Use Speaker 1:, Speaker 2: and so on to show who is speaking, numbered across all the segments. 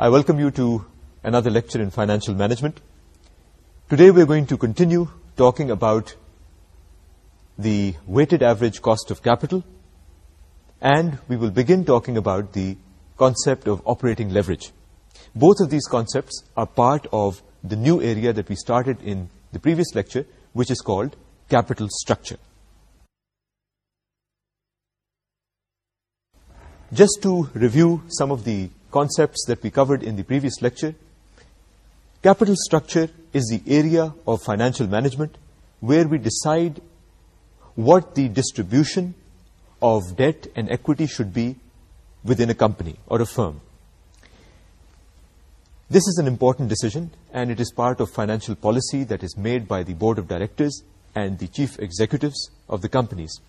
Speaker 1: I welcome you to another lecture in financial management. Today we're going to continue talking about the weighted average cost of capital and we will begin talking about the concept of operating leverage. Both of these concepts are part of the new area that we started in the previous lecture which is called capital structure. Just to review some of the concepts that we covered in the previous lecture. Capital structure is the area of financial management where we decide what the distribution of debt and equity should be within a company or a firm. This is an important decision and it is part of financial policy that is made by the board of directors and the chief executives of the companies.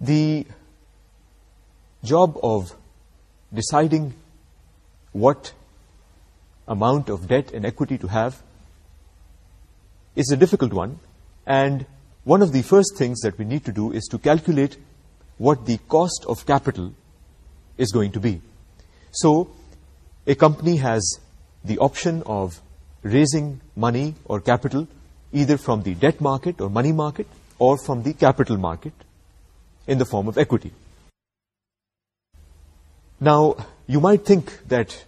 Speaker 1: The job of deciding what amount of debt and equity to have is a difficult one and one of the first things that we need to do is to calculate what the cost of capital is going to be. So a company has the option of raising money or capital either from the debt market or money market or from the capital market in the form of equity. Now, you might think that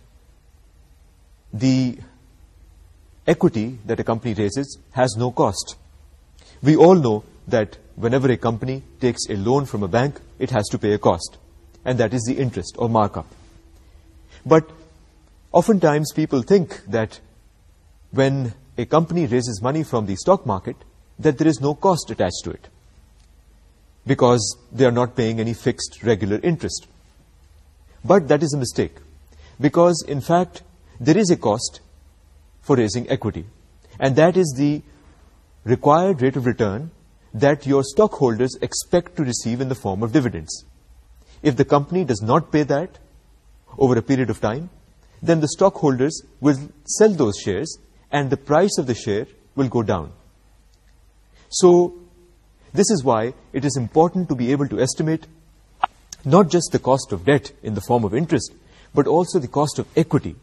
Speaker 1: the equity that a company raises has no cost. We all know that whenever a company takes a loan from a bank, it has to pay a cost, and that is the interest or markup. But oftentimes people think that when a company raises money from the stock market, that there is no cost attached to it because they are not paying any fixed regular interest but that is a mistake because in fact there is a cost for raising equity and that is the required rate of return that your stockholders expect to receive in the form of dividends. If the company does not pay that over a period of time, then the stockholders will sell those shares and the price of the share will go down. So this is why it is important to be able to estimate not just the cost of debt in the form of interest, but also the cost of equity.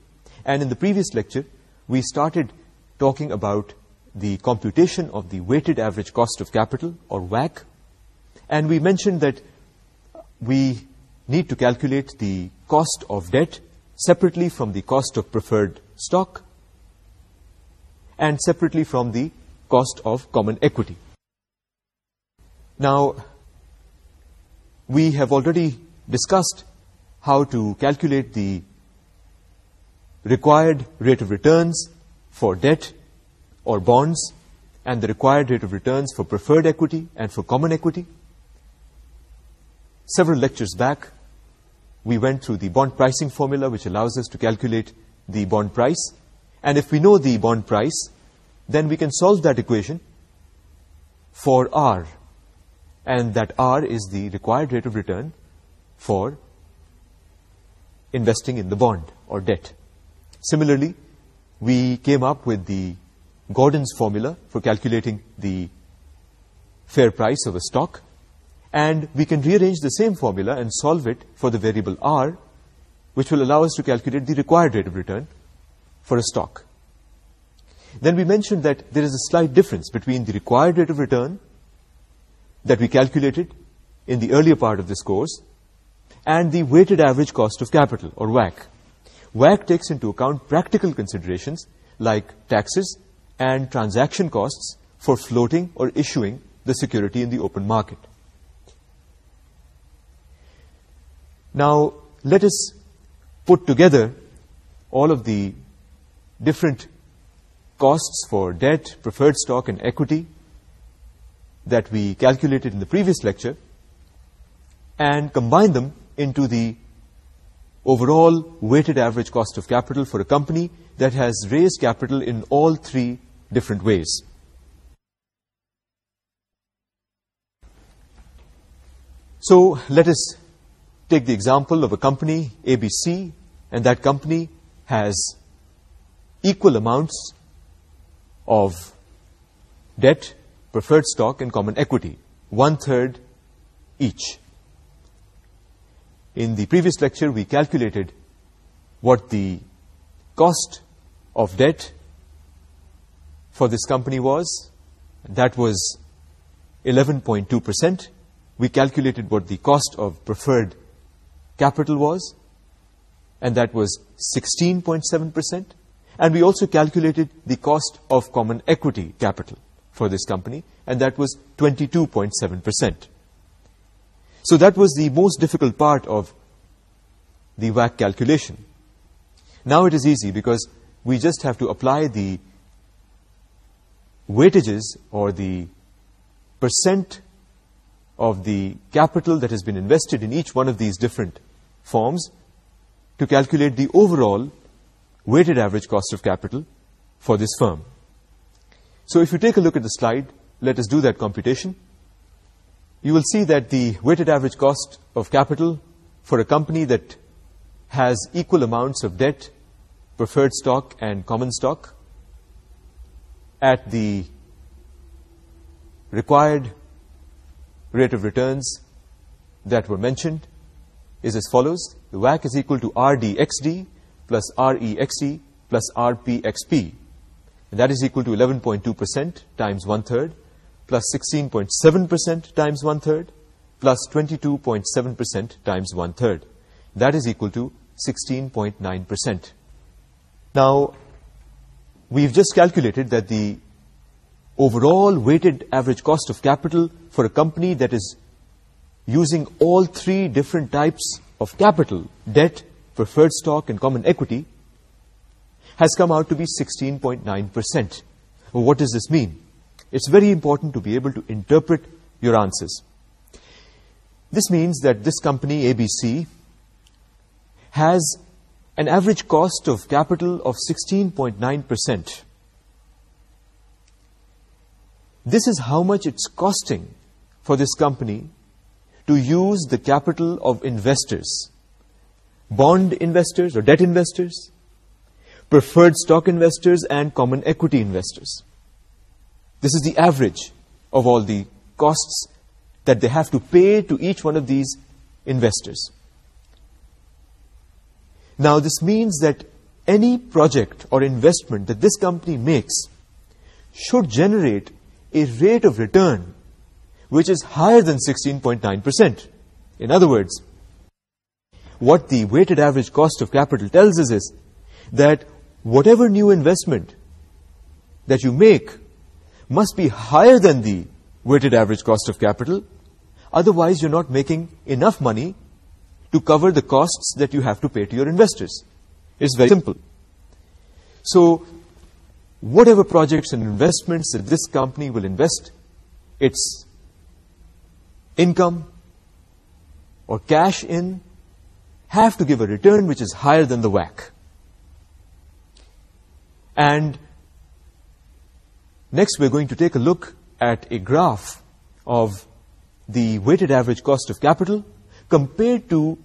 Speaker 1: And in the previous lecture, we started talking about the computation of the weighted average cost of capital, or WACC, and we mentioned that we need to calculate the cost of debt separately from the cost of preferred stock and separately from the cost of common equity. Now, we have already discussed how to calculate the required rate of returns for debt or bonds and the required rate of returns for preferred equity and for common equity. Several lectures back, we went through the bond pricing formula which allows us to calculate the bond price. And if we know the bond price, then we can solve that equation for R and that R is the required rate of return for investing in the bond or debt. Similarly, we came up with the Gordon's formula for calculating the fair price of a stock, and we can rearrange the same formula and solve it for the variable R, which will allow us to calculate the required rate of return for a stock. Then we mentioned that there is a slight difference between the required rate of return that we calculated in the earlier part of this course and the weighted average cost of capital or WACC. WACC takes into account practical considerations like taxes and transaction costs for floating or issuing the security in the open market. Now, let us put together all of the different costs for debt, preferred stock and equity that we calculated in the previous lecture and combine them into the overall weighted average cost of capital for a company that has raised capital in all three different ways. So let us take the example of a company, ABC, and that company has equal amounts of debt preferred stock and common equity, one-third each. In the previous lecture, we calculated what the cost of debt for this company was. That was 11.2%. We calculated what the cost of preferred capital was, and that was 16.7%. And we also calculated the cost of common equity capital for this company, and that was 22.7%. So that was the most difficult part of the WACC calculation. Now it is easy because we just have to apply the weightages or the percent of the capital that has been invested in each one of these different forms to calculate the overall weighted average cost of capital for this firm. So if you take a look at the slide, let us do that computation. You will see that the weighted average cost of capital for a company that has equal amounts of debt, preferred stock, and common stock at the required rate of returns that were mentioned is as follows. The WACC is equal to RDXD plus REXE plus RPXP that is equal to 11.2% times one-third plus 16.7% times one-third plus 22.7% times one-third. That is equal to 16.9%. Now, we've just calculated that the overall weighted average cost of capital for a company that is using all three different types of capital, debt, preferred stock, and common equity, has come out to be 16.9%. What does this mean? It's very important to be able to interpret your answers. This means that this company, ABC, has an average cost of capital of 16.9%. This is how much it's costing for this company to use the capital of investors, bond investors or debt investors, preferred stock investors and common equity investors. This is the average of all the costs that they have to pay to each one of these investors. Now, this means that any project or investment that this company makes should generate a rate of return which is higher than 16.9%. In other words, what the weighted average cost of capital tells us is that whatever new investment that you make must be higher than the weighted average cost of capital otherwise you not making enough money to cover the cost that you have to pay to your investors it's very simple so whatever projects and investments this company will invest its income or cash in have to give a return which is higher than the ویک and next we're going to take a look at a graph of the weighted average cost of capital compared to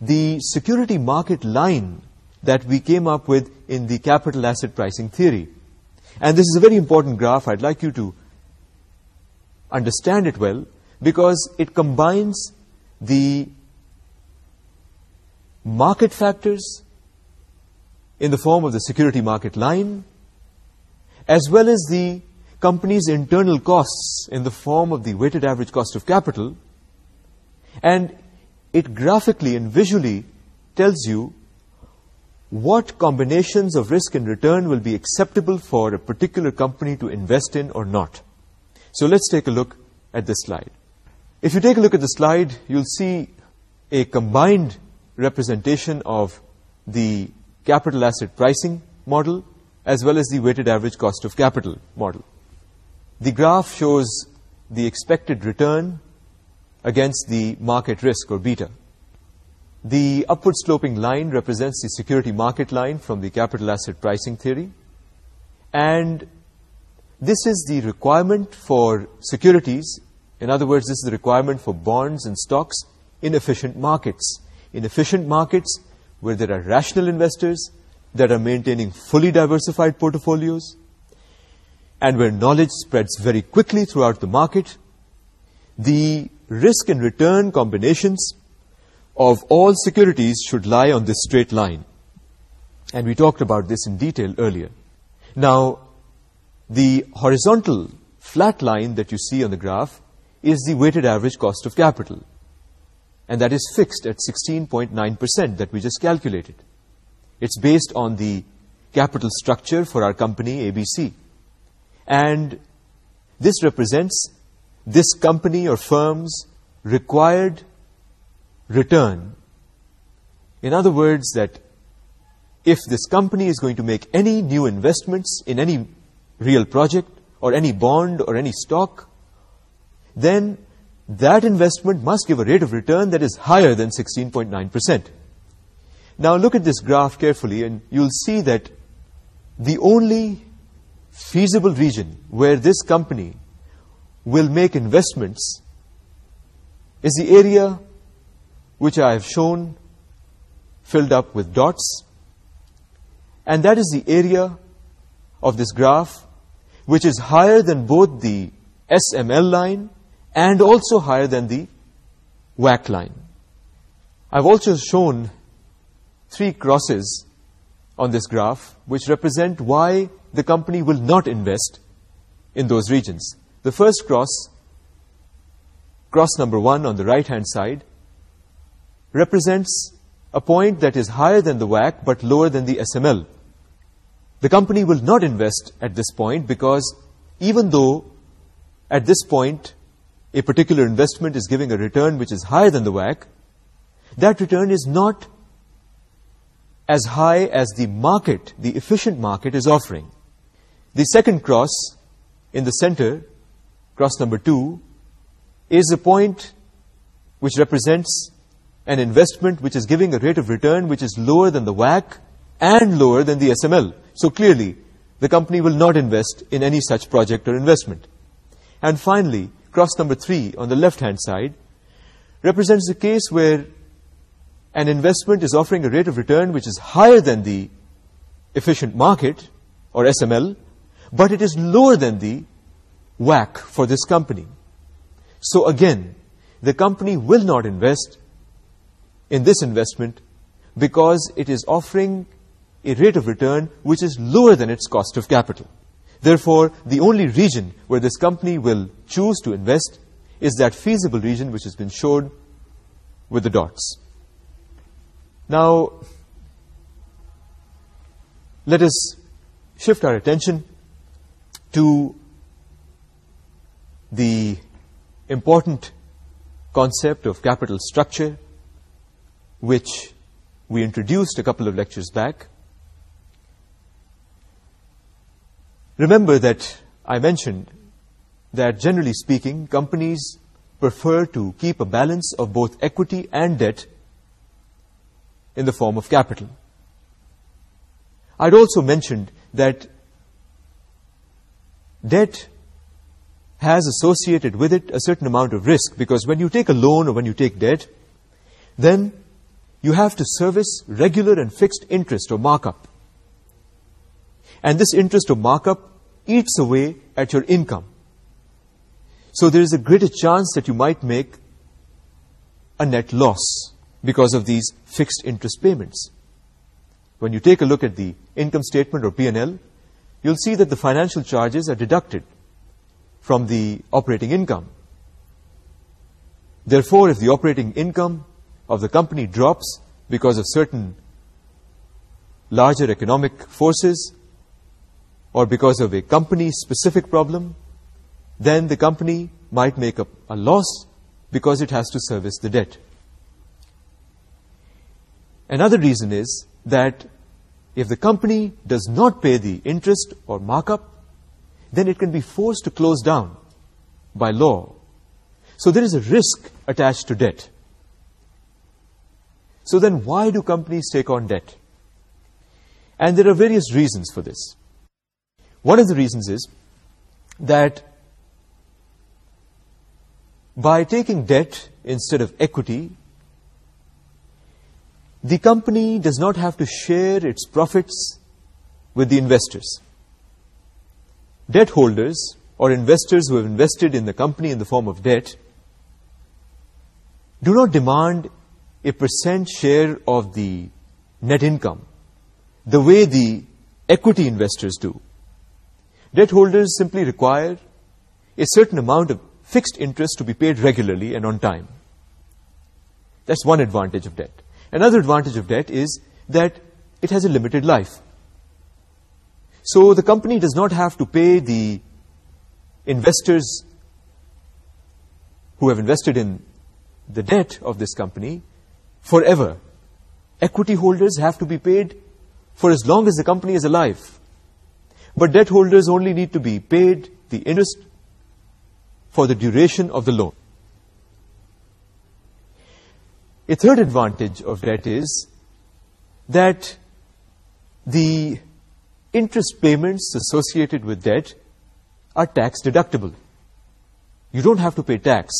Speaker 1: the security market line that we came up with in the capital asset pricing theory. And this is a very important graph. I'd like you to understand it well because it combines the market factors, in the form of the security market line, as well as the company's internal costs in the form of the weighted average cost of capital, and it graphically and visually tells you what combinations of risk and return will be acceptable for a particular company to invest in or not. So let's take a look at this slide. If you take a look at the slide, you'll see a combined representation of the capital asset pricing model as well as the weighted average cost of capital model. The graph shows the expected return against the market risk or beta. The upward sloping line represents the security market line from the capital asset pricing theory and this is the requirement for securities, in other words this is the requirement for bonds and stocks in efficient markets. In efficient markets, where there are rational investors that are maintaining fully diversified portfolios and where knowledge spreads very quickly throughout the market, the risk and return combinations of all securities should lie on this straight line. And we talked about this in detail earlier. Now, the horizontal flat line that you see on the graph is the weighted average cost of capital and that is fixed at 16.9% that we just calculated. It's based on the capital structure for our company ABC. And this represents this company or firm's required return. In other words, that if this company is going to make any new investments in any real project or any bond or any stock, then that investment must give a rate of return that is higher than 16.9%. Now look at this graph carefully and you'll see that the only feasible region where this company will make investments is the area which I have shown filled up with dots and that is the area of this graph which is higher than both the SML line and also higher than the WACC line. I've also shown three crosses on this graph which represent why the company will not invest in those regions. The first cross, cross number one on the right-hand side, represents a point that is higher than the WACC but lower than the SML. The company will not invest at this point because even though at this point a particular investment is giving a return which is higher than the WACC, that return is not as high as the market, the efficient market is offering. The second cross in the center, cross number two, is a point which represents an investment which is giving a rate of return which is lower than the WACC and lower than the SML. So clearly, the company will not invest in any such project or investment. And finally, cross number 3 on the left-hand side, represents a case where an investment is offering a rate of return which is higher than the efficient market, or SML, but it is lower than the WACC for this company. So again, the company will not invest in this investment because it is offering a rate of return which is lower than its cost of capital. Therefore, the only region where this company will choose to invest is that feasible region which has been shown with the dots. Now, let us shift our attention to the important concept of capital structure, which we introduced a couple of lectures back. Remember that I mentioned that generally speaking, companies prefer to keep a balance of both equity and debt in the form of capital. I'd also mentioned that debt has associated with it a certain amount of risk because when you take a loan or when you take debt, then you have to service regular and fixed interest or markup. And this interest or markup eats away at your income. So there is a greater chance that you might make a net loss because of these fixed interest payments. When you take a look at the income statement or P&L, you'll see that the financial charges are deducted from the operating income. Therefore, if the operating income of the company drops because of certain larger economic forces or because of a company-specific problem, then the company might make a, loss because it has to service the debt. Another reason is that if the company does not pay the interest or markup, then it can be forced to close down by law. So there is a risk attached to debt. So then why do companies take on debt? And there are various reasons for this. One of the reasons is that by taking debt instead of equity, the company does not have to share its profits with the investors. Debt holders or investors who have invested in the company in the form of debt do not demand a percent share of the net income the way the equity investors do. Debt holders simply require a certain amount of fixed interest to be paid regularly and on time. That's one advantage of debt. Another advantage of debt is that it has a limited life. So the company does not have to pay the investors who have invested in the debt of this company forever. Equity holders have to be paid for as long as the company is alive. But debt holders only need to be paid the interest for the duration of the loan. A third advantage of debt is that the interest payments associated with debt are tax deductible. You don't have to pay tax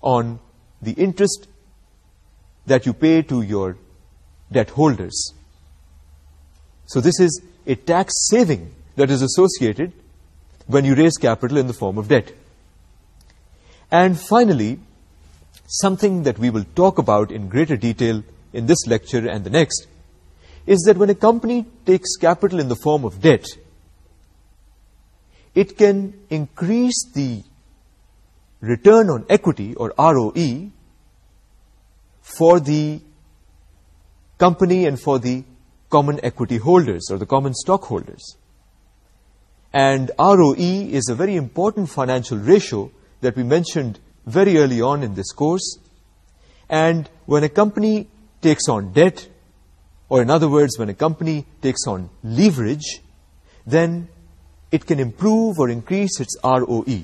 Speaker 1: on the interest that you pay to your debt holders. So this is a tax saving that is associated when you raise capital in the form of debt. And finally, something that we will talk about in greater detail in this lecture and the next, is that when a company takes capital in the form of debt, it can increase the return on equity or ROE for the company and for the common equity holders or the common stockholders. And ROE is a very important financial ratio that we mentioned very early on in this course. And when a company takes on debt, or in other words, when a company takes on leverage, then it can improve or increase its ROE.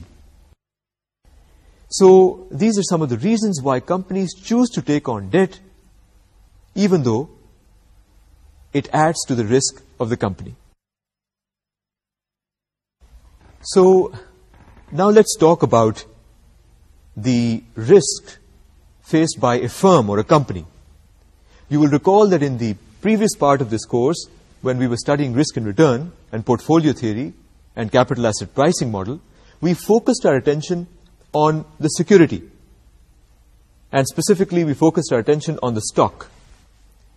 Speaker 1: So these are some of the reasons why companies choose to take on debt, even though it adds to the risk of the company. So now let's talk about the risk faced by a firm or a company. You will recall that in the previous part of this course, when we were studying risk and return and portfolio theory and capital asset pricing model, we focused our attention on the security. And specifically, we focused our attention on the stock,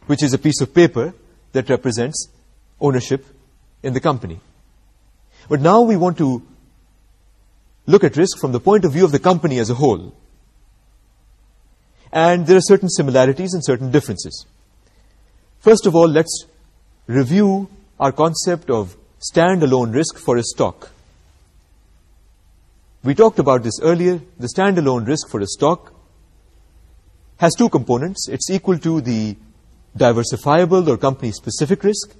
Speaker 1: which is a piece of paper that represents ownership in the company. But now we want to look at risk from the point of view of the company as a whole. And there are certain similarities and certain differences. First of all, let's review our concept of standalone risk for a stock. We talked about this earlier. The standalone risk for a stock has two components. It's equal to the diversifiable or company-specific risk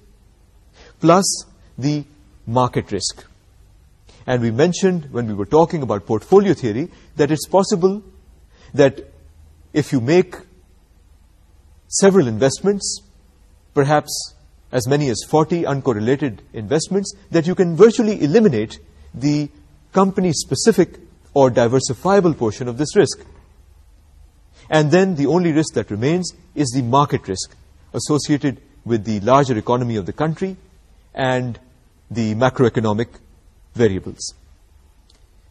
Speaker 1: plus the market risk and we mentioned when we were talking about portfolio theory that it's possible that if you make several investments, perhaps as many as 40 uncorrelated investments, that you can virtually eliminate the company-specific or diversifiable portion of this risk. And then the only risk that remains is the market risk associated with the larger economy of the country and the macroeconomic variables.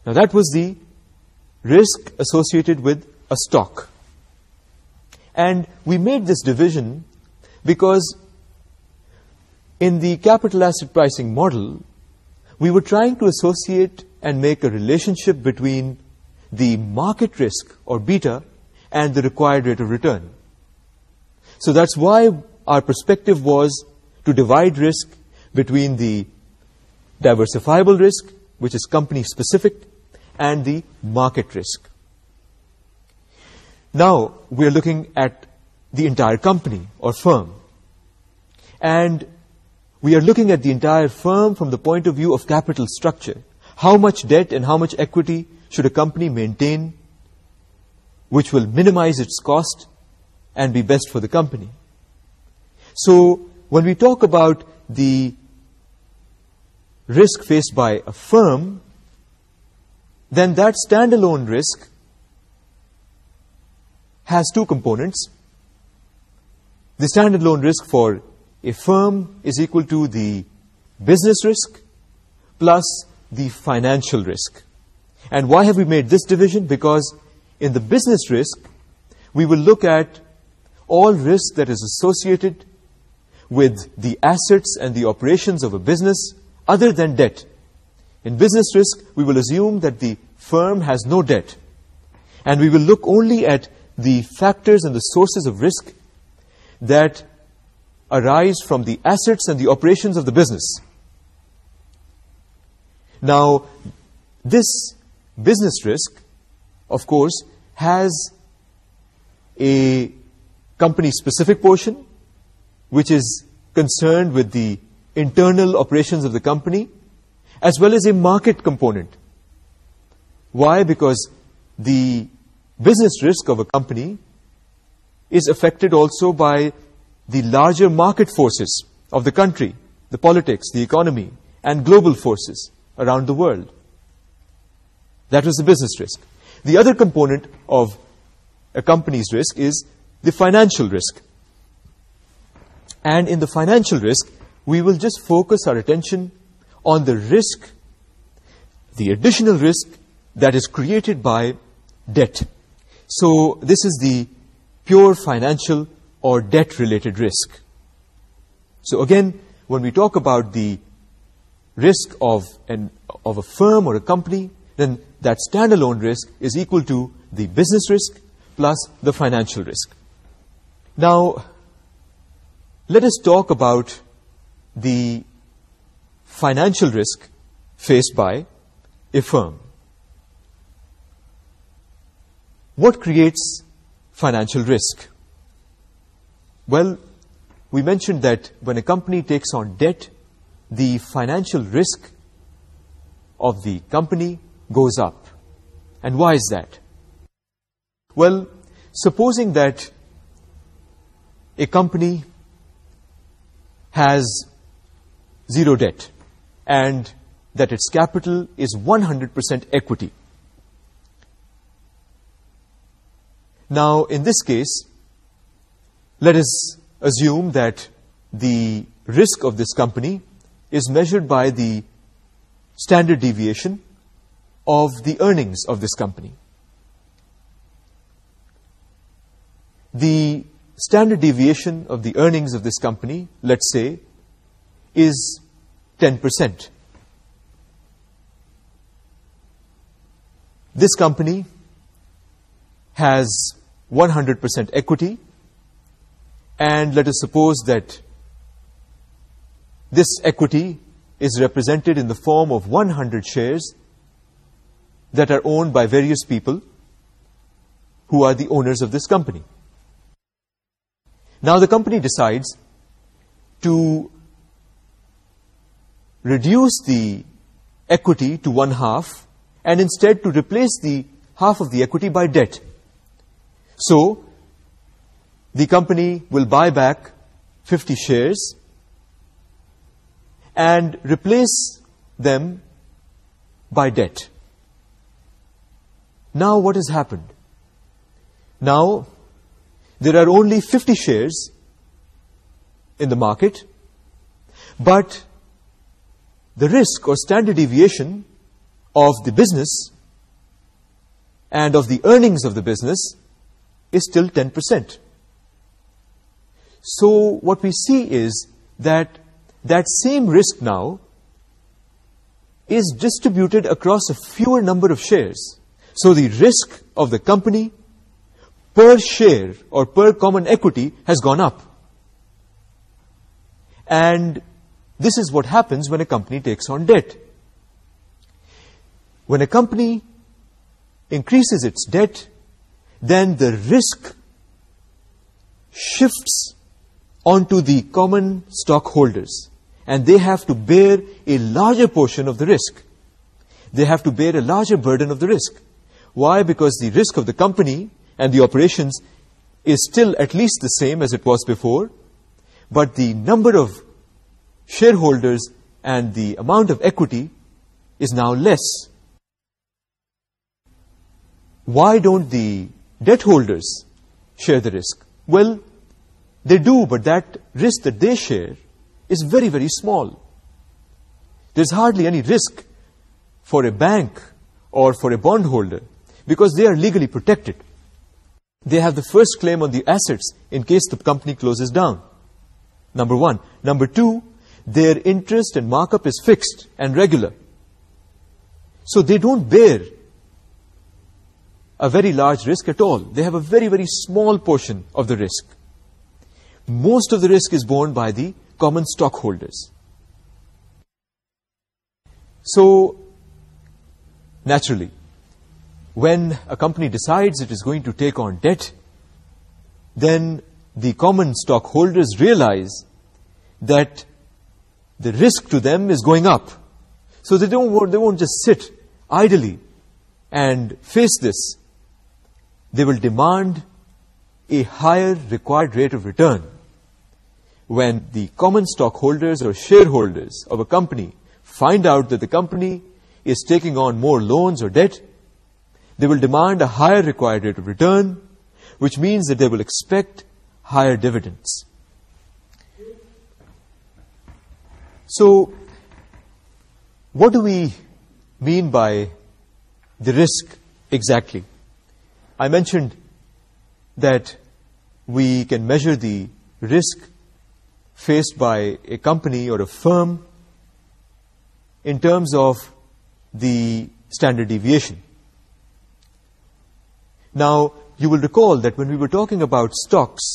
Speaker 1: Now that was the risk associated with a stock. And we made this division because in the capital asset pricing model, we were trying to associate and make a relationship between the market risk or beta and the required rate of return. So that's why our perspective was to divide risk between the diversifiable risk, which is company-specific, and the market risk. Now, we are looking at the entire company or firm. And we are looking at the entire firm from the point of view of capital structure. How much debt and how much equity should a company maintain, which will minimize its cost and be best for the company? So, when we talk about the risk faced by a firm, then that standalone risk has two components. The standalone risk for a firm is equal to the business risk plus the financial risk. And why have we made this division? Because in the business risk, we will look at all risk that is associated with the assets and the operations of a business other than debt. In business risk, we will assume that the firm has no debt. And we will look only at the factors and the sources of risk that arise from the assets and the operations of the business. Now, this business risk, of course, has a company-specific portion, which is concerned with the internal operations of the company as well as a market component. Why? Because the business risk of a company is affected also by the larger market forces of the country, the politics, the economy, and global forces around the world. That was the business risk. The other component of a company's risk is the financial risk. And in the financial risk, we will just focus our attention on the risk, the additional risk that is created by debt. So this is the pure financial or debt-related risk. So again, when we talk about the risk of, an, of a firm or a company, then that standalone risk is equal to the business risk plus the financial risk. Now, let us talk about the financial risk faced by a firm. What creates financial risk? Well, we mentioned that when a company takes on debt, the financial risk of the company goes up. And why is that? Well, supposing that a company has zero debt and that its capital is 100% equity. Now, in this case, let us assume that the risk of this company is measured by the standard deviation of the earnings of this company. The standard deviation of the earnings of this company, let's say, is 10%. This company has 100% equity and let us suppose that this equity is represented in the form of 100 shares that are owned by various people who are the owners of this company. Now the company decides to reduce the equity to one half and instead to replace the half of the equity by debt. So the company will buy back 50 shares and replace them by debt. Now what has happened? Now there are only 50 shares in the market but the risk or standard deviation of the business and of the earnings of the business is still 10%. So what we see is that that same risk now is distributed across a fewer number of shares. So the risk of the company per share or per common equity has gone up. And this is what happens when a company takes on debt when a company increases its debt then the risk shifts on to the common stock holders and they have to bear a larger portion of the risk they have to bear a larger burden of the risk why because the risk of the company and the operations is still at least the same as it was before but the number of shareholders and the amount of equity is now less. Why don't the debt holders share the risk? Well, they do, but that risk that they share is very, very small. There's hardly any risk for a bank or for a bondholder because they are legally protected. They have the first claim on the assets in case the company closes down. Number one. Number two, their interest and markup is fixed and regular. So they don't bear a very large risk at all. They have a very, very small portion of the risk. Most of the risk is borne by the common stockholders. So, naturally, when a company decides it is going to take on debt, then the common stockholders realize that the risk to them is going up. So they don't—they won't just sit idly and face this. They will demand a higher required rate of return when the common stockholders or shareholders of a company find out that the company is taking on more loans or debt, they will demand a higher required rate of return, which means that they will expect higher dividends. So what do we mean by the risk exactly I mentioned that we can measure the risk faced by a company or a firm in terms of the standard deviation now you will recall that when we were talking about stocks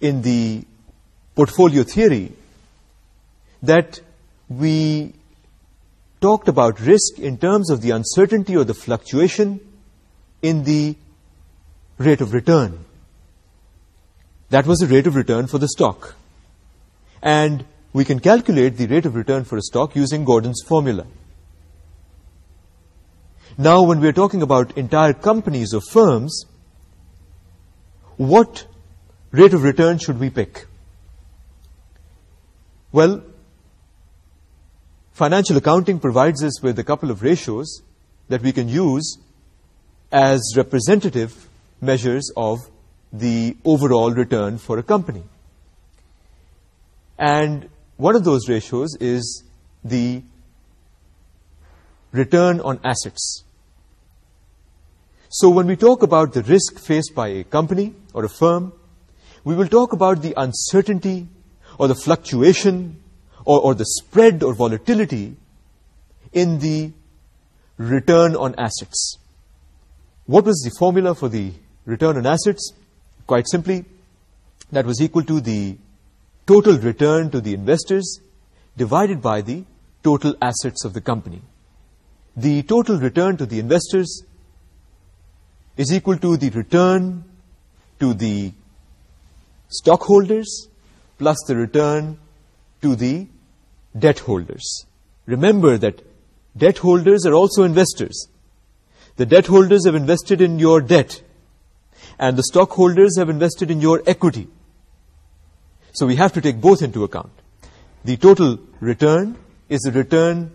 Speaker 1: in the portfolio theory that we talked about risk in terms of the uncertainty or the fluctuation in the rate of return. That was the rate of return for the stock. And we can calculate the rate of return for a stock using Gordon's formula. Now, when we're talking about entire companies or firms, what rate of return should we pick? Well, financial accounting provides us with a couple of ratios that we can use as representative measures of the overall return for a company. And one of those ratios is the return on assets. So when we talk about the risk faced by a company or a firm, we will talk about the uncertainty or the fluctuation or, the spread or volatility in the return on assets. What was the formula for the return on assets? Quite simply, that was equal to the total return to the investors divided by the total assets of the company. The total return to the investors is equal to the return to the stockholders plus the return to the debt holders. Remember that debt holders are also investors. The debt holders have invested in your debt and the stockholders have invested in your equity. So we have to take both into account. The total return is the return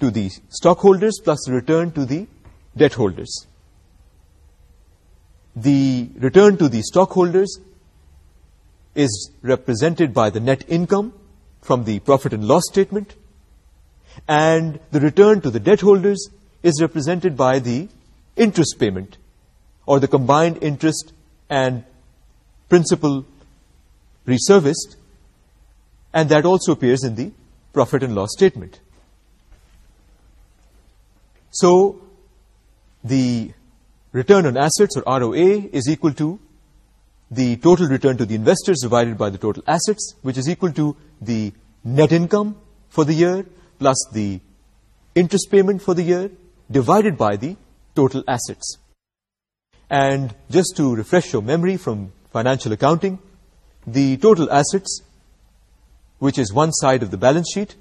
Speaker 1: to the stockholders plus return to the debt holders. The return to the stockholders is represented by the net income, from the profit and loss statement and the return to the debt holders is represented by the interest payment or the combined interest and principal reserviced and that also appears in the profit and loss statement. So the return on assets or ROA is equal to the total return to the investors divided by the total assets which is equal to the net income for the year plus the interest payment for the year divided by the total assets. And just to refresh your memory from financial accounting, the total assets, which is one side of the balance sheet,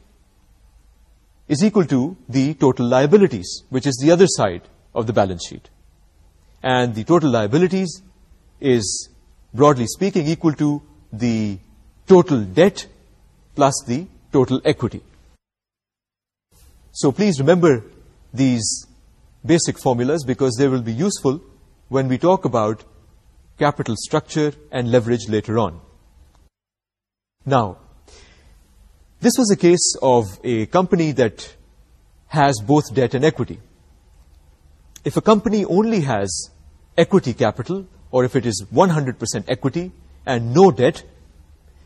Speaker 1: is equal to the total liabilities, which is the other side of the balance sheet. And the total liabilities is, broadly speaking, equal to the total debt, plus the total equity. So please remember these basic formulas because they will be useful when we talk about capital structure and leverage later on. Now, this was a case of a company that has both debt and equity. If a company only has equity capital, or if it is 100% equity and no debt,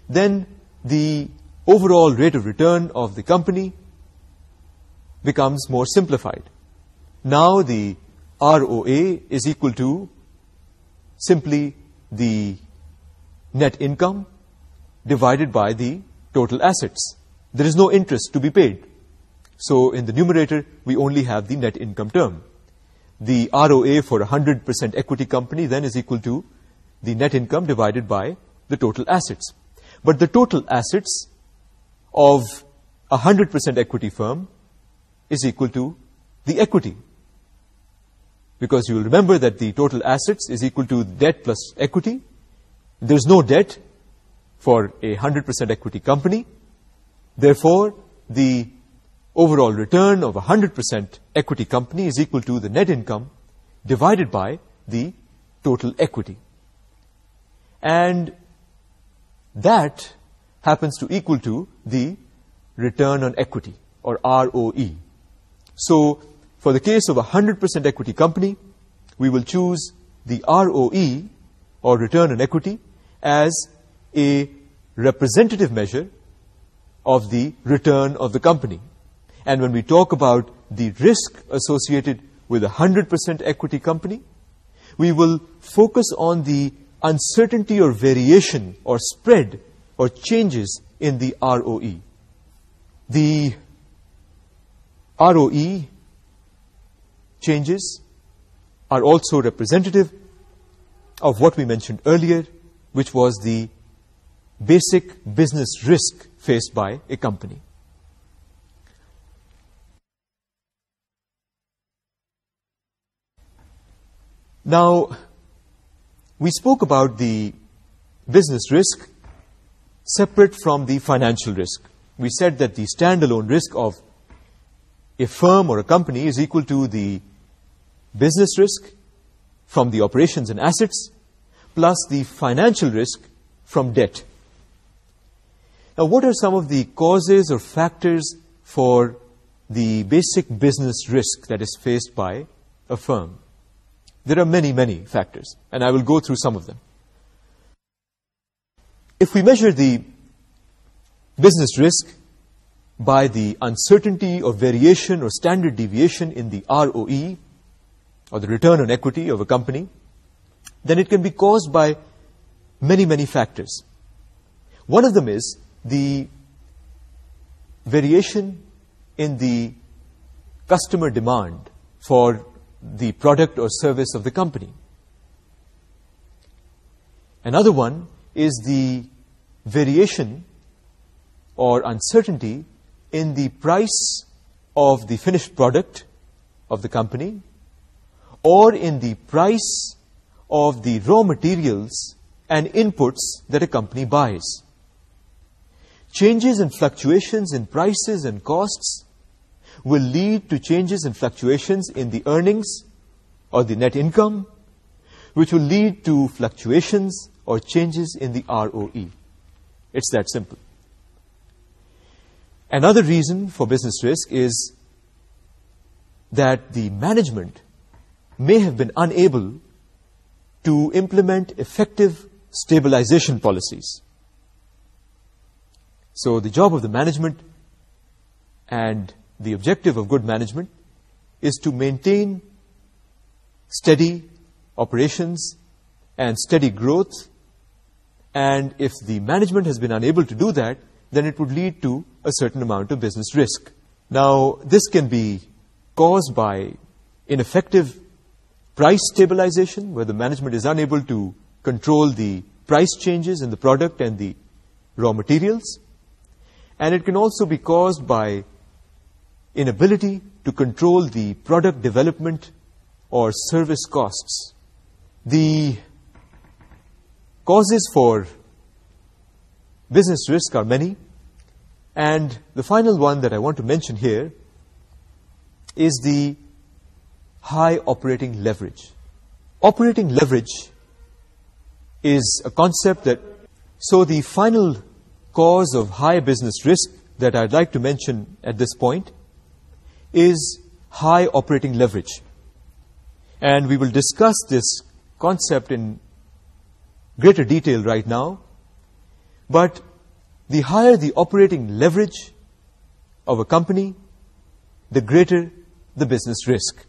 Speaker 1: then the overall rate of return of the company becomes more simplified. Now the ROA is equal to simply the net income divided by the total assets. There is no interest to be paid. So in the numerator, we only have the net income term. The ROA for a 100% equity company then is equal to the net income divided by the total assets. But the total assets of a 100% equity firm is equal to the equity. Because you will remember that the total assets is equal to debt plus equity. There is no debt for a 100% equity company. Therefore, the overall return of a 100% equity company is equal to the net income divided by the total equity. And that happens to equal to the return on equity or ROE. So for the case of a 100% equity company, we will choose the ROE or return on equity as a representative measure of the return of the company. And when we talk about the risk associated with a 100% equity company, we will focus on the uncertainty or variation or spread or changes in the ROE. The ROE changes are also representative of what we mentioned earlier, which was the basic business risk faced by a company. Now, we spoke about the business risk separate from the financial risk. We said that the standalone risk of a firm or a company is equal to the business risk from the operations and assets plus the financial risk from debt. Now, what are some of the causes or factors for the basic business risk that is faced by a firm? There are many, many factors, and I will go through some of them if we measure the business risk by the uncertainty or variation or standard deviation in the ROE or the return on equity of a company, then it can be caused by many, many factors. One of them is the variation in the customer demand for the product or service of the company. Another one is the variation or uncertainty in the price of the finished product of the company or in the price of the raw materials and inputs that a company buys. Changes and fluctuations in prices and costs will lead to changes and fluctuations in the earnings or the net income, which will lead to fluctuations or changes in the ROE. It's that simple. Another reason for business risk is that the management may have been unable to implement effective stabilization policies. So the job of the management and the objective of good management is to maintain steady operations and steady growth and if the management has been unable to do that, then it would lead to a certain amount of business risk. Now, this can be caused by ineffective price stabilization, where the management is unable to control the price changes in the product and the raw materials, and it can also be caused by inability to control the product development or service costs. The causes for business risk are many and the final one that I want to mention here is the high operating leverage. Operating leverage is a concept that so the final cause of high business risk that I'd like to mention at this point is high operating leverage and we will discuss this concept in greater detail right now, but the higher the operating leverage of a company, the greater the business risk.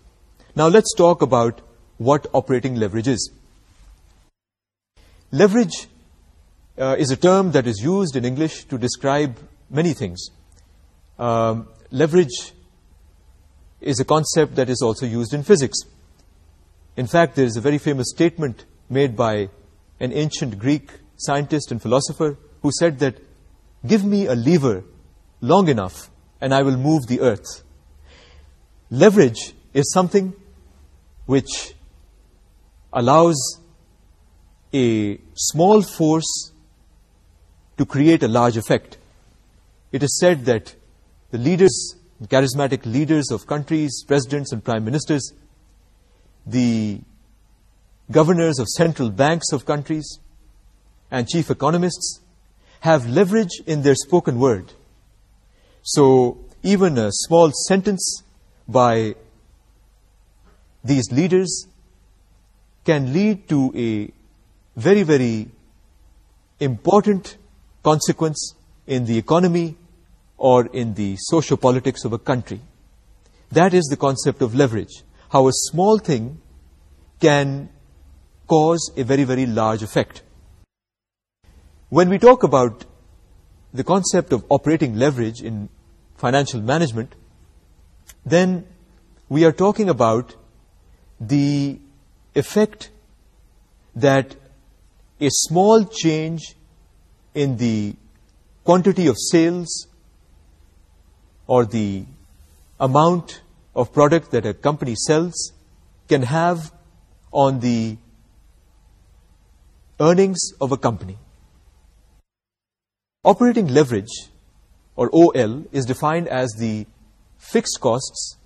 Speaker 1: Now let's talk about what operating leverage is. Leverage uh, is a term that is used in English to describe many things. Um, leverage is a concept that is also used in physics. In fact, there is a very famous statement made by an ancient Greek scientist and philosopher who said that, give me a lever long enough and I will move the earth. Leverage is something which allows a small force to create a large effect. It is said that the leaders, charismatic leaders of countries, presidents and prime ministers, the governors of central banks of countries, and chief economists have leverage in their spoken word. So even a small sentence by these leaders can lead to a very, very important consequence in the economy or in the socio-politics of a country. That is the concept of leverage. How a small thing can cause a very, very large effect. When we talk about the concept of operating leverage in financial management, then we are talking about the effect that a small change in the quantity of sales or the amount of product that a company sells can have on the earnings of a company. Operating leverage, or OL, is defined as the fixed costs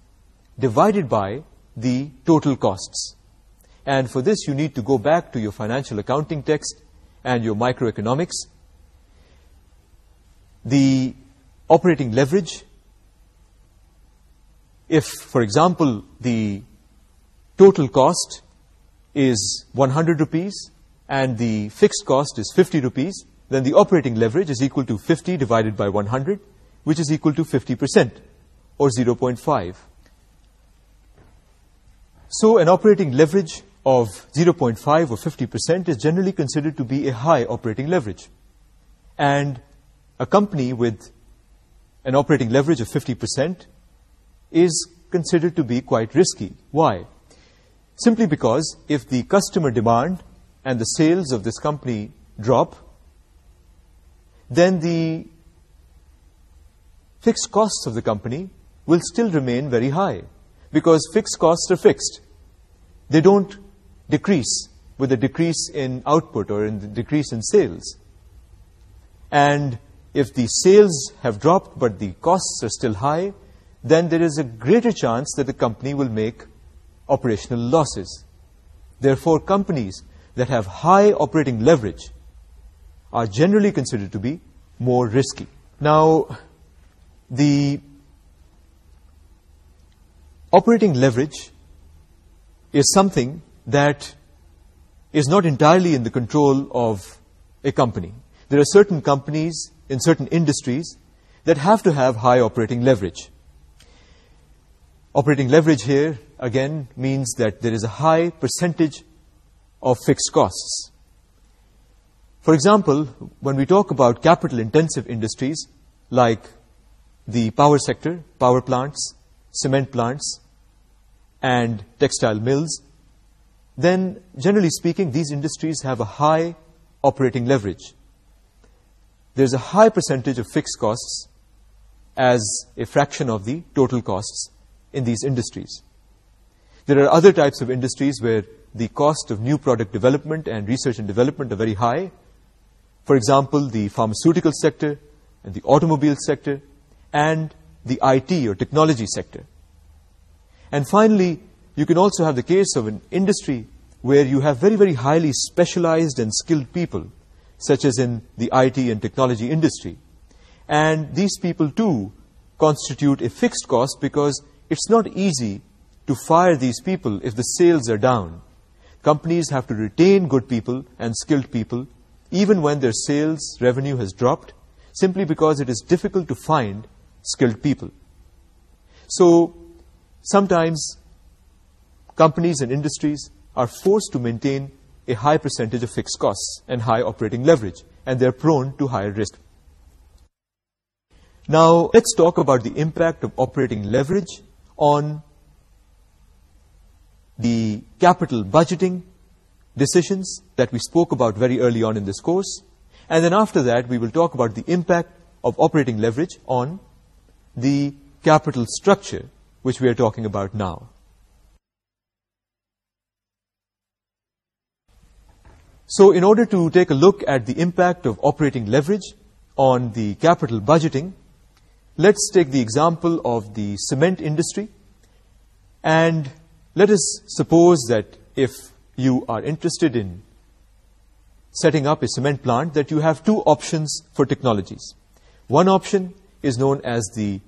Speaker 1: divided by the total costs. And for this, you need to go back to your financial accounting text and your microeconomics. The operating leverage, if, for example, the total cost is 100 rupees, and the fixed cost is 50 rupees, then the operating leverage is equal to 50 divided by 100, which is equal to 50% or 0.5. So an operating leverage of 0.5 or 50% is generally considered to be a high operating leverage. And a company with an operating leverage of 50% is considered to be quite risky. Why? Simply because if the customer demand and the sales of this company drop, then the fixed costs of the company will still remain very high because fixed costs are fixed. They don't decrease with a decrease in output or in the decrease in sales. And if the sales have dropped but the costs are still high, then there is a greater chance that the company will make operational losses. Therefore, companies that have high operating leverage are generally considered to be more risky. Now, the operating leverage is something that is not entirely in the control of a company. There are certain companies in certain industries that have to have high operating leverage. Operating leverage here, again, means that there is a high percentage of fixed costs. For example, when we talk about capital-intensive industries like the power sector, power plants, cement plants, and textile mills, then generally speaking, these industries have a high operating leverage. There's a high percentage of fixed costs as a fraction of the total costs in these industries. There are other types of industries where the cost of new product development and research and development are very high. For example, the pharmaceutical sector and the automobile sector and the IT or technology sector. And finally, you can also have the case of an industry where you have very, very highly specialized and skilled people, such as in the IT and technology industry. And these people, too, constitute a fixed cost because it's not easy to fire these people if the sales are down companies have to retain good people and skilled people even when their sales revenue has dropped simply because it is difficult to find skilled people. So sometimes companies and industries are forced to maintain a high percentage of fixed costs and high operating leverage and they're prone to higher risk. Now let's talk about the impact of operating leverage on the capital budgeting decisions that we spoke about very early on in this course. And then after that, we will talk about the impact of operating leverage on the capital structure, which we are talking about now. So in order to take a look at the impact of operating leverage on the capital budgeting, let's take the example of the cement industry. And let us suppose that if you are interested in setting up a cement plant that you have two options for technologies. One option is known as the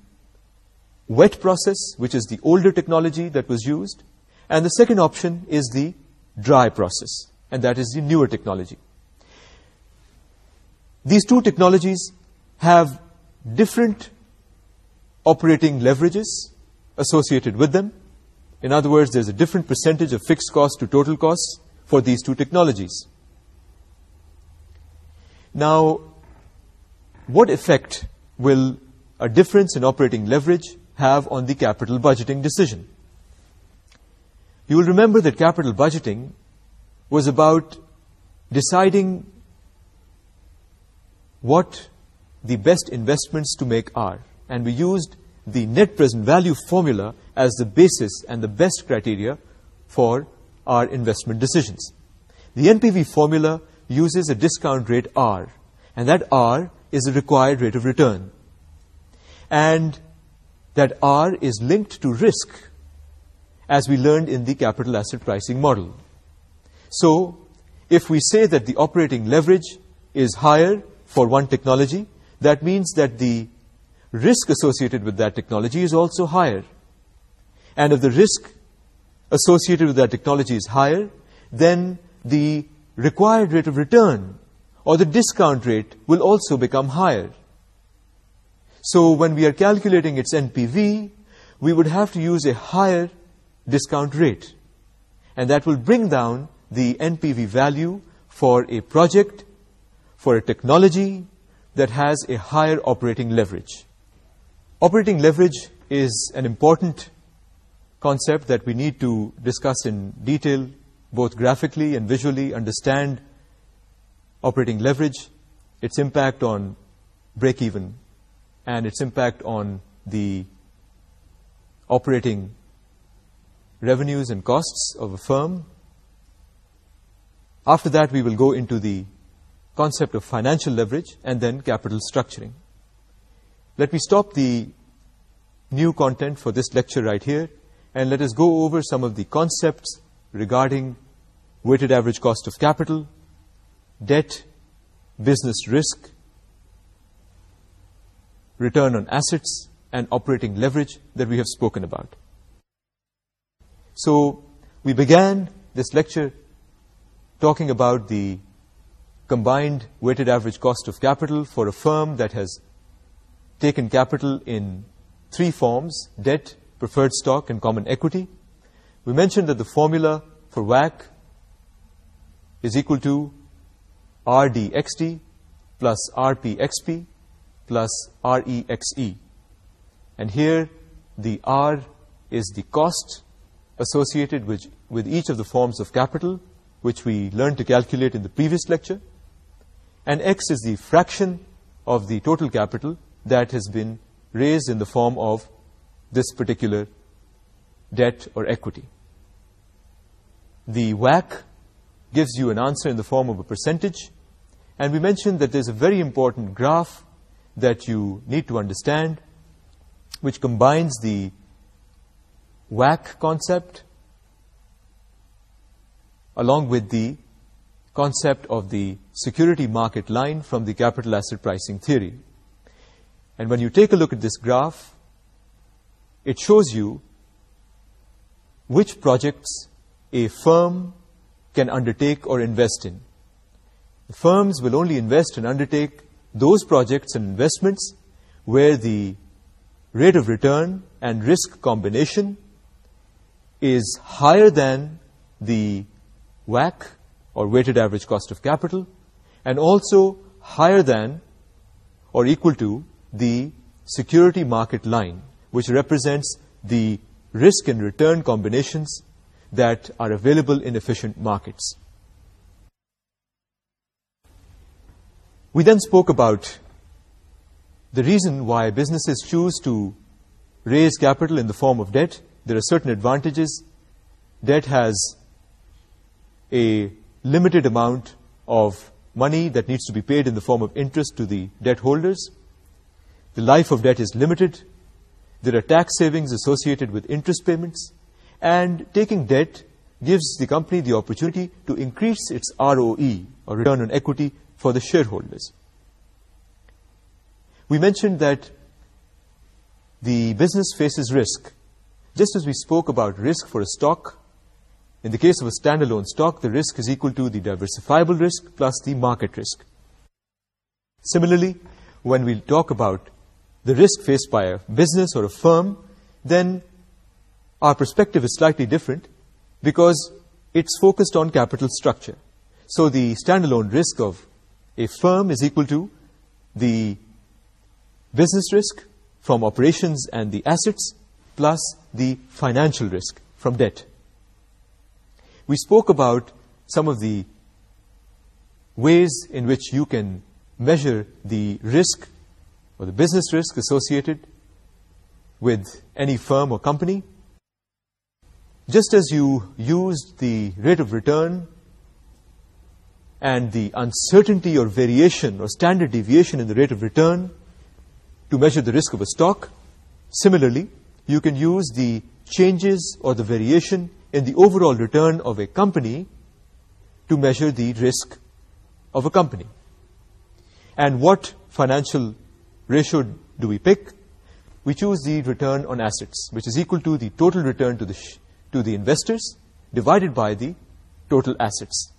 Speaker 1: wet process, which is the older technology that was used, and the second option is the dry process, and that is the newer technology. These two technologies have different operating leverages associated with them, in other words, there's a different percentage of fixed cost to total costs for these two technologies. Now, what effect will a difference in operating leverage have on the capital budgeting decision? You will remember that capital budgeting was about deciding what the best investments to make are. And we used the net present value formula as the basis and the best criteria for our investment decisions. The NPV formula uses a discount rate R, and that R is the required rate of return. And that R is linked to risk, as we learned in the capital asset pricing model. So, if we say that the operating leverage is higher for one technology, that means that the risk associated with that technology is also higher and if the risk associated with that technology is higher, then the required rate of return or the discount rate will also become higher. So when we are calculating its NPV, we would have to use a higher discount rate. And that will bring down the NPV value for a project, for a technology that has a higher operating leverage. Operating leverage is an important concept that we need to discuss in detail, both graphically and visually, understand operating leverage, its impact on break-even, and its impact on the operating revenues and costs of a firm. After that, we will go into the concept of financial leverage and then capital structuring. Let me stop the new content for this lecture right here and let us go over some of the concepts regarding weighted average cost of capital, debt, business risk, return on assets, and operating leverage that we have spoken about. So we began this lecture talking about the combined weighted average cost of capital for a firm that has taken capital in three forms, debt, preferred stock and common equity. We mentioned that the formula for WACC is equal to RDXD plus RPXP plus REXE. And here the R is the cost associated with, with each of the forms of capital, which we learned to calculate in the previous lecture. And X is the fraction of the total capital that has been raised in the form of this particular debt or equity. The WACC gives you an answer in the form of a percentage, and we mentioned that there's a very important graph that you need to understand, which combines the WACC concept along with the concept of the security market line from the capital asset pricing theory. And when you take a look at this graph, it shows you which projects a firm can undertake or invest in. Firms will only invest and undertake those projects and investments where the rate of return and risk combination is higher than the WACC or weighted average cost of capital and also higher than or equal to the security market line which represents the risk and return combinations that are available in efficient markets. We then spoke about the reason why businesses choose to raise capital in the form of debt. There are certain advantages. Debt has a limited amount of money that needs to be paid in the form of interest to the debt holders. The life of debt is limited there are tax savings associated with interest payments, and taking debt gives the company the opportunity to increase its ROE, or return on equity, for the shareholders. We mentioned that the business faces risk. Just as we spoke about risk for a stock, in the case of a standalone stock, the risk is equal to the diversifiable risk plus the market risk. Similarly, when we talk about the risk faced by a business or a firm, then our perspective is slightly different because it's focused on capital structure. So the standalone risk of a firm is equal to the business risk from operations and the assets plus the financial risk from debt. We spoke about some of the ways in which you can measure the risk or the business risk associated with any firm or company, just as you used the rate of return and the uncertainty or variation or standard deviation in the rate of return to measure the risk of a stock, similarly, you can use the changes or the variation in the overall return of a company to measure the risk of a company. And what financial ratio do we pick? We choose the return on assets, which is equal to the total return to the, to the investors divided by the total assets.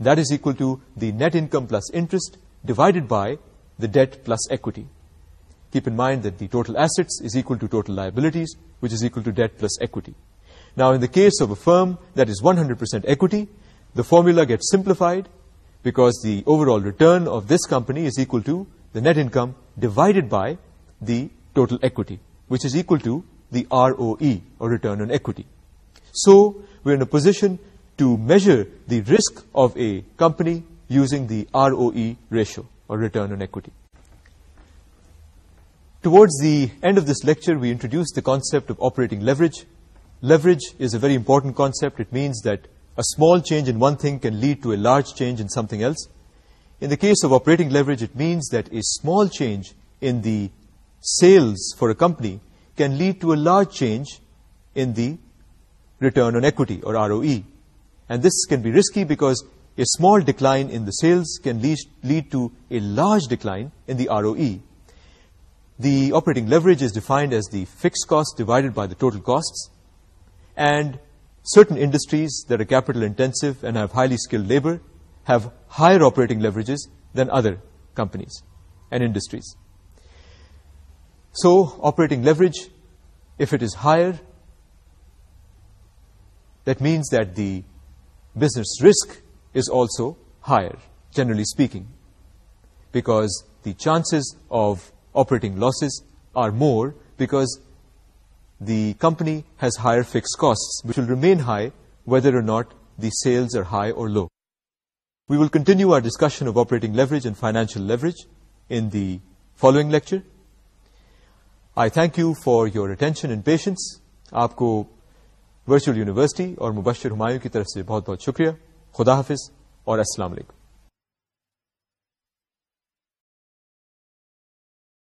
Speaker 1: That is equal to the net income plus interest divided by the debt plus equity. Keep in mind that the total assets is equal to total liabilities, which is equal to debt plus equity. Now, in the case of a firm that is 100% equity, the formula gets simplified because the overall return of this company is equal to the net income divided by the total equity, which is equal to the ROE, or return on equity. So, we're in a position to measure the risk of a company using the ROE ratio, or return on equity. Towards the end of this lecture, we introduced the concept of operating leverage. Leverage is a very important concept. It means that a small change in one thing can lead to a large change in something else. In the case of operating leverage, it means that a small change in the sales for a company can lead to a large change in the return on equity or ROE. And this can be risky because a small decline in the sales can lead, to a large decline in the ROE. The operating leverage is defined as the fixed cost divided by the total costs. And certain industries that are capital intensive and have highly skilled labor have higher operating leverages than other companies and industries. So operating leverage, if it is higher, that means that the business risk is also higher, generally speaking, because the chances of operating losses are more because the company has higher fixed costs, which will remain high whether or not the sales are high or low. We will continue our discussion of operating leverage and financial leverage in the following lecture. I thank you for your attention and patience. Aapko Virtual University aur Mubasher Humayun ki taraf se bahut bahut shukriya. Khuda hafiz aur assalamu alaikum.